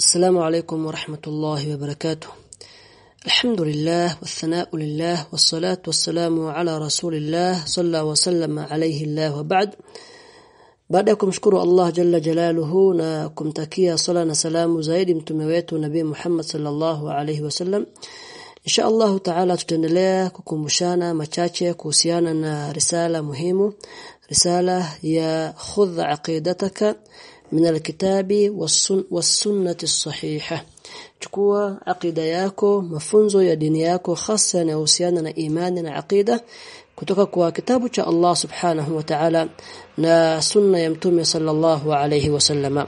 السلام عليكم ورحمة الله وبركاته. الحمد لله والثناء لله والصلاة والسلام على رسول الله صلى وسلم عليه الله وبعد. بعدكم كمشكر الله جل جلاله. ونكمتكي صلاة سلام زايد متميت نبي محمد صلى الله عليه وسلم. إن شاء الله تعالى تتنليه كمشانا مچاچه كوسيانا رسالة مهمة. رسالة يا خذ عقيدتك. Min alkitabi was-sunnati as-sahiha chukua aqida yako mafunzo ya dini yako hasa yanayohusiana na imani na aqida kutoka kwa kitabu cha Allah subhanahu wa ta'ala na sunna ya mtume sallallahu alayhi wasallama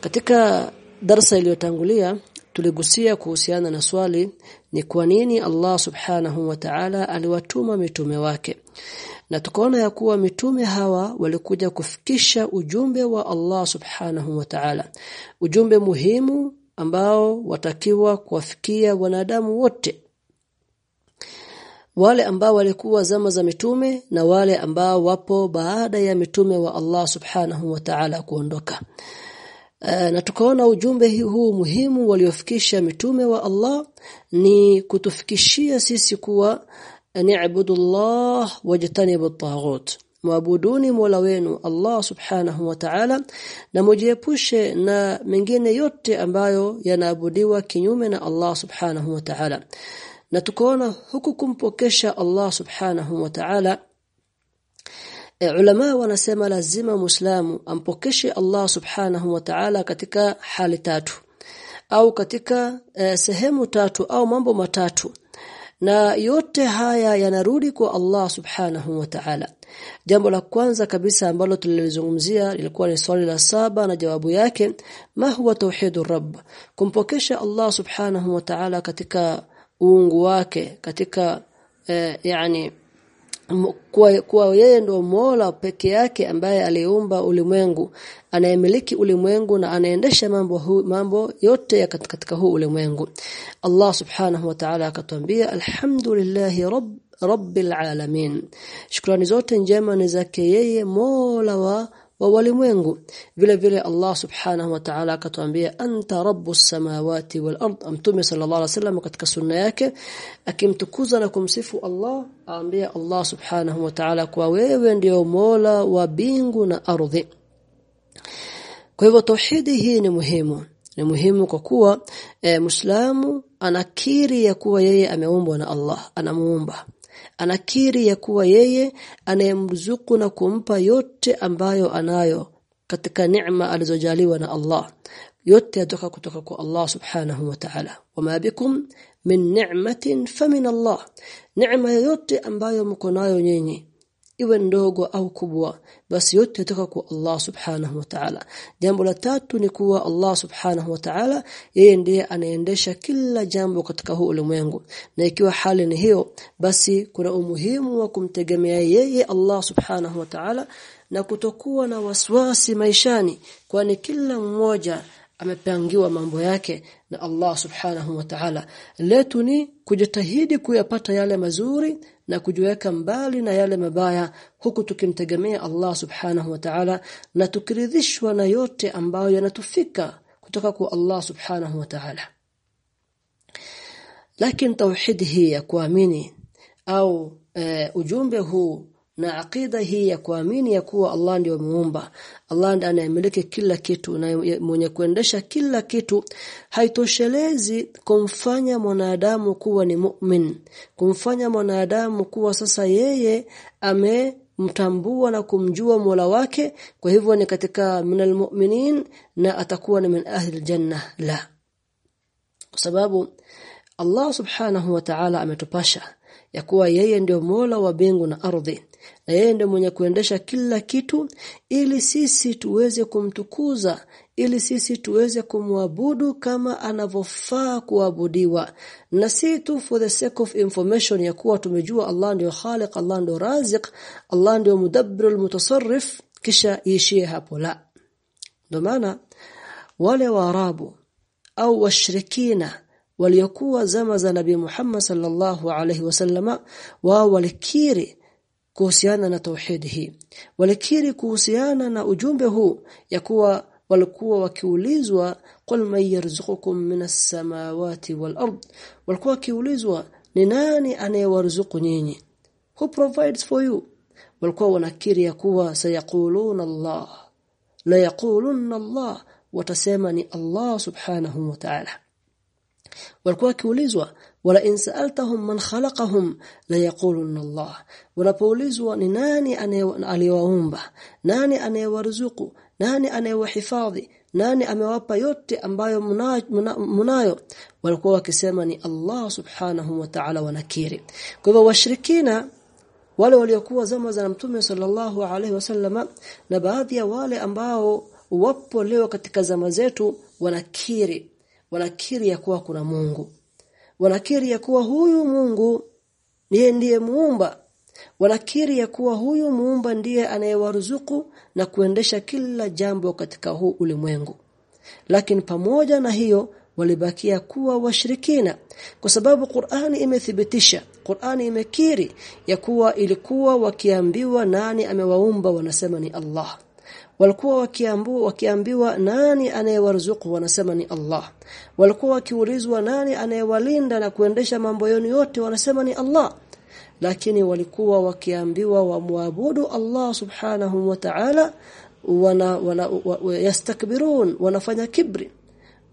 katika darasa iliyotangulia tuligusia kuhusiana na swali ni kwa nini Allah subhanahu wa ta'ala aliwatuma mitume wake. Na tukaona ya kuwa mitume hawa walikuja kufikisha ujumbe wa Allah subhanahu wa ta'ala. Ujumbe muhimu ambao watakiwa kuwafikia wanadamu wote. Wale ambao walikuwa zama za mitume na wale ambao wapo baada ya mitume wa Allah subhanahu wa ta'ala kuondoka na tukaona ujumbe huu muhimu waliofikisha mitume wa Allah ni kutufikishia sisi kuwa ni'budullah wajtanibu at-taghut. Muabuduni mola wenu Allah subhanahu wa ta'ala na mujiepushe na mengine yote ambayo yanaabudiwa kinyume na Allah subhanahu wa ta'ala. Na tukaona huku kumpokesha Allah subhanahu wa ta'ala e, ulama wanasema lazima muislamu ampokeshe Allah subhanahu wa ta'ala katika hali tatu au katika e, sehemu tatu au mambo matatu. Na yote haya yanarudi kwa Allah subhanahu wa ta'ala. Jambo la kwanza kabisa ambalo tulilizungumzia lilikuwa ni swali la saba na jawabu yake ma huwa tauhidur rabb? Kumpokesha Allah subhanahu wa ta'ala katika uungu wake katika eh, yani kuwa, kuwa yeye ndo Mola peke yake ambaye aliumba ulimwengu anayemiliki ulimwengu na anaendesha mambo hu, mambo yote ya katika huu ulimwengu. Allah subhanahu wa ta'ala akatwambia alhamdulillahi rabb rabbil alamin. Shukrani zote njema ni zake yeye Mola wa wa walimwengu. Vile vile Allah subhanahu wa ta'ala akatuambia anta rabbus samawati wal ard. Amtume sallallahu alaihi wasallam katika sunna yake akimtukuza na kumsifu Allah aambia Allah subhanahu wa ta'ala kwa wewe ndio mola wa bingu na ardhi. Kwa hivyo tauhidi hii ni muhimu. Ni muhimu kwa kuwa e, Muislamu anakiri ya kuwa yeye ameumbwa na Allah anamuumba anakiri ya kuwa yeye anayemruzuku na kumpa yote ambayo anayo katika neema alizojaliwa na Allah. Yote yatoka kutoka kwa Allah subhanahu wa ta'ala. Wama bikum min ni'matin famin Allah. Neema yote ambayo mko nayo nyinyi iwe ndogo au kubwa basi yote yatoka kwa Allah subhanahu wa ta'ala. Jambo la tatu ni kuwa Allah subhanahu wa ta'ala yeye ndiye anaendesha kila jambo katika huu ulimwengu. Na ikiwa hali ni hiyo basi kuna umuhimu wa kumtegemea yeye Allah subhanahu wa ta'ala na kutokuwa na waswasi maishani kwani kila mmoja amepangiwa mambo yake na Allah subhanahu wa ta'ala. Letu ni kujitahidi kuyapata yale mazuri na kujiweka mbali na yale mabaya huku tukimtegemea Allah subhanahu wa ta'ala na tukiridhishwa na yote ambayo yanatufika kutoka kwa Allah subhanahu wa ta'ala. Lakini tauhid hii ya kuamini au e, ujumbe huu na aqida hii ya kuamini ya kuwa Allah ndiye muumba. Allah ndiye anayemiliki kila kitu na mwenye kuendesha kila kitu. Haitoshelezi kumfanya mwanadamu kuwa ni mu'min. Kumfanya mwanadamu kuwa sasa yeye ame mtambua na kumjua Mola wake. Kwa hivyo ni katika minal mu'minin na atakuwa ni min ahli janna la. Kwa sababu Allah subhanahu wa ta'ala ametupasha ya kuwa yeye ndio Mola wa bingu na ardhi na yeye ndio mwenye kuendesha kila kitu ili sisi tuweze kumtukuza ili sisi tuweze kumwabudu kama anavyofaa kuabudiwa. Na si tu for the sake of information ya kuwa tumejua Allah ndio Khaliq Allah ndio Raziq Allah ndio Mudabbir al-Mutasarrif kisha iishie hapo. La ndio maana wale waarabu au washirikina waliokuwa zama za Nabii Muhammad sallallahu alaihi wasallama wao walikiri kuhusiana na tauhid hii. Walikiri kuhusiana na ujumbe huu ya kuwa walikuwa wakiulizwa qul man yarzuqukum minas samawati wal ard walikuwa wakiulizwa ni nani anayewaruzuku nyinyi? Who provides for you? Walikuwa wanakiri ya kuwa sayaquluna Allah. La yaquluna Allah watasema ni Allah subhanahu wa ta'ala walikuwa wakiulizwa wala insaltahum man khalaqahum la yaquluna Allah. Wanapoulizwa ni nani aliyewaumba? Nani anayewaruzuku? Nani anayewahifadhi? Nani amewapa yote ambayo munayo, walikuwa wakisema ni Allah subhanahu wa ta'ala wanakiri. Kwa hivyo washirikina wale waliokuwa zama za mtume sallallahu alaihi wasallama na baadhi ya wale ambao wapo leo katika zama zetu wanakiri wanakiri ya kuwa kuna Mungu. Wanakiri ya kuwa huyu Mungu ndiye ndiye muumba. Wanakiri ya kuwa huyu muumba ndiye anayewaruzuku na kuendesha kila jambo katika huu ulimwengu. Lakini pamoja na hiyo walibakia kuwa washirikina. Kwa sababu Qur'ani imethibitisha Qur'ani imekiri ya kuwa ilikuwa wakiambiwa nani amewaumba wanasema ni Allah walikuwa wakiambiwa wakiambiwa nani anayewaruzuku? Wanasema ni Allah. Walikuwa wakiulizwa nani anayewalinda na kuendesha mambo yenu yote? Wanasema ni Allah. Lakini walikuwa wakiambiwa wamwabudu Allah subhanahu wa ta'ala wana, wana wa, yastakbirun wanafanya kibri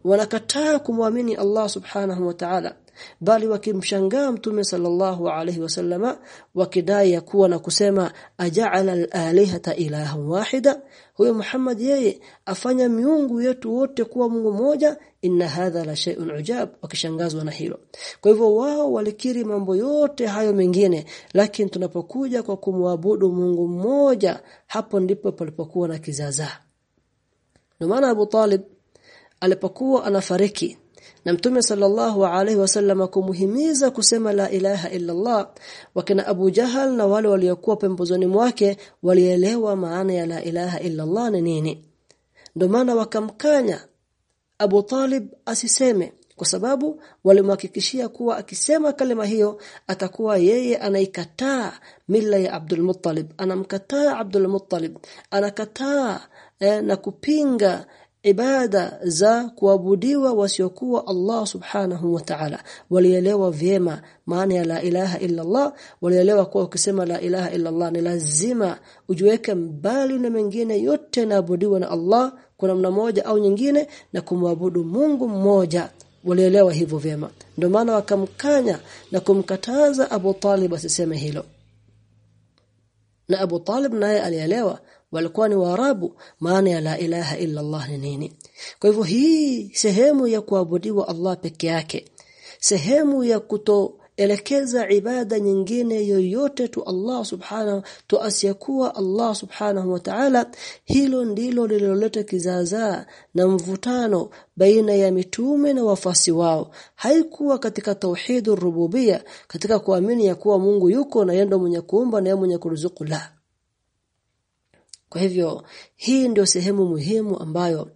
wanakataa kumwamini Allah subhanahu wa ta'ala bali wakimshangaa mtume sallallahu alayhi wasallama wakidai ya kuwa na kusema aja'ala al-alihata ilahan wahida? Huyo Muhammad yeye afanya miungu yetu wote kuwa Mungu mmoja inna hadha la shay'un ujab wakishangazwa na hilo. Kwa hivyo wao walikiri mambo yote hayo mengine lakini tunapokuja kwa kumwabudu Mungu mmoja hapo ndipo palipokuwa na kizaza. Ndio maana Abu Talib alipokuwa anafariki na mtume sallallahu alaihi wasallam kumuhimiza kusema la ilaha illa Allah wakina Abu Jahal na wale waliokuwa pembezoni mwake walielewa maana ya la ilaha illa Allah ni nini. Ndio maana wakamkanya Abu Talib asiseme kwa sababu walimhakikishia kuwa akisema kalima hiyo atakuwa yeye anaikataa mila ya Abdul Muttalib. Anamkataa Abdul Muttalib. Anakataa eh, na kupinga ibada za kuabudiwa wasiokuwa Allah subhanahu wa ta'ala. Walielewa vyema maana ya la ilaha illa Allah walielewa kuwa ukisema la ilaha illa Allah ni lazima ujiweke mbali na mengine yote naabudiwa na Allah kwa namna moja au nyingine na kumwabudu Mungu mmoja. Walielewa hivyo vyema. Ndio maana wakamkanya na kumkataza Abu Talib asiseme hilo. Na Abu Talib naye alielewa walikuwa ni Waarabu maana ya la ilaha illa Allah ni nini? Kwa hivyo hii sehemu ya kuabudiwa Allah peke yake sehemu ya kuto elekeza ibada nyingine yoyote tu Allah subhanahu tu asiyakuwa Allah subhanahu wa ta'ala hilo ndilo lililoleta kizaazaa na mvutano baina ya mitume na wafasi wao. Haikuwa katika tauhidur rububia katika kuamini ya kuwa Mungu yuko na yeye mwenye kuumba na yeye mwenye kuruzuku la kwa hivyo hii ndio sehemu muhimu ambayo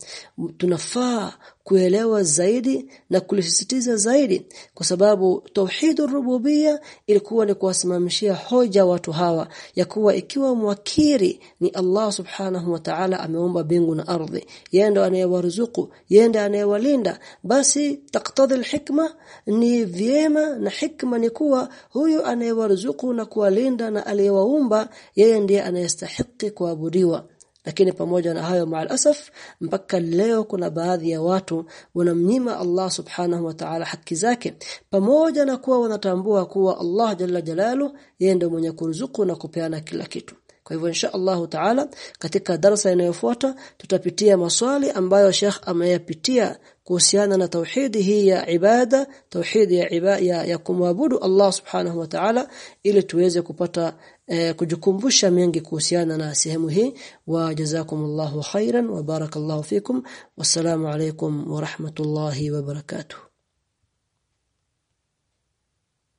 tunafaa kuelewa zaidi na kulisisitiza zaidi kwa sababu tauhidur rububia ilikuwa ni kuwasimamishia hoja watu hawa ya kuwa ikiwa mwakiri ni Allah subhanahu wa ta'ala ameumba bingu na ardhi yeye ndo anayewaruzuku yeye ndo anayewalinda basi taktadhi alhikma ni vyema na hikma ni kuwa huyu anayewaruzuku na kuwalinda na aliyewaumba yeye ndiye anayestahili kuabudiwa lakini pamoja na hayo maal asaf mpaka leo kuna baadhi ya watu wanamnyima Allah subhanahu wa ta'ala haki zake pamoja na kuwa wanatambua kuwa Allah jalla jalalu yeye ndiye mwenye kuruzuku na kupeana kila kitu kwa hivyo insha Allah Taala katika darasa inayofuata tutapitia maswali ambayo Sheikh ameyapitia kuhusiana na tauhidi hii ya ibada tauhidi ya ibada ya, ya kumwabudu Allah Subhanahu wa Ta'ala ili tuweze kupata eh, kujikumbusha mengi kuhusiana na sehemu hii. Wa jazakumullahu khairan wa barakallahu fikum. Wassalamu alaykum wa rahmatullahi wa barakatuh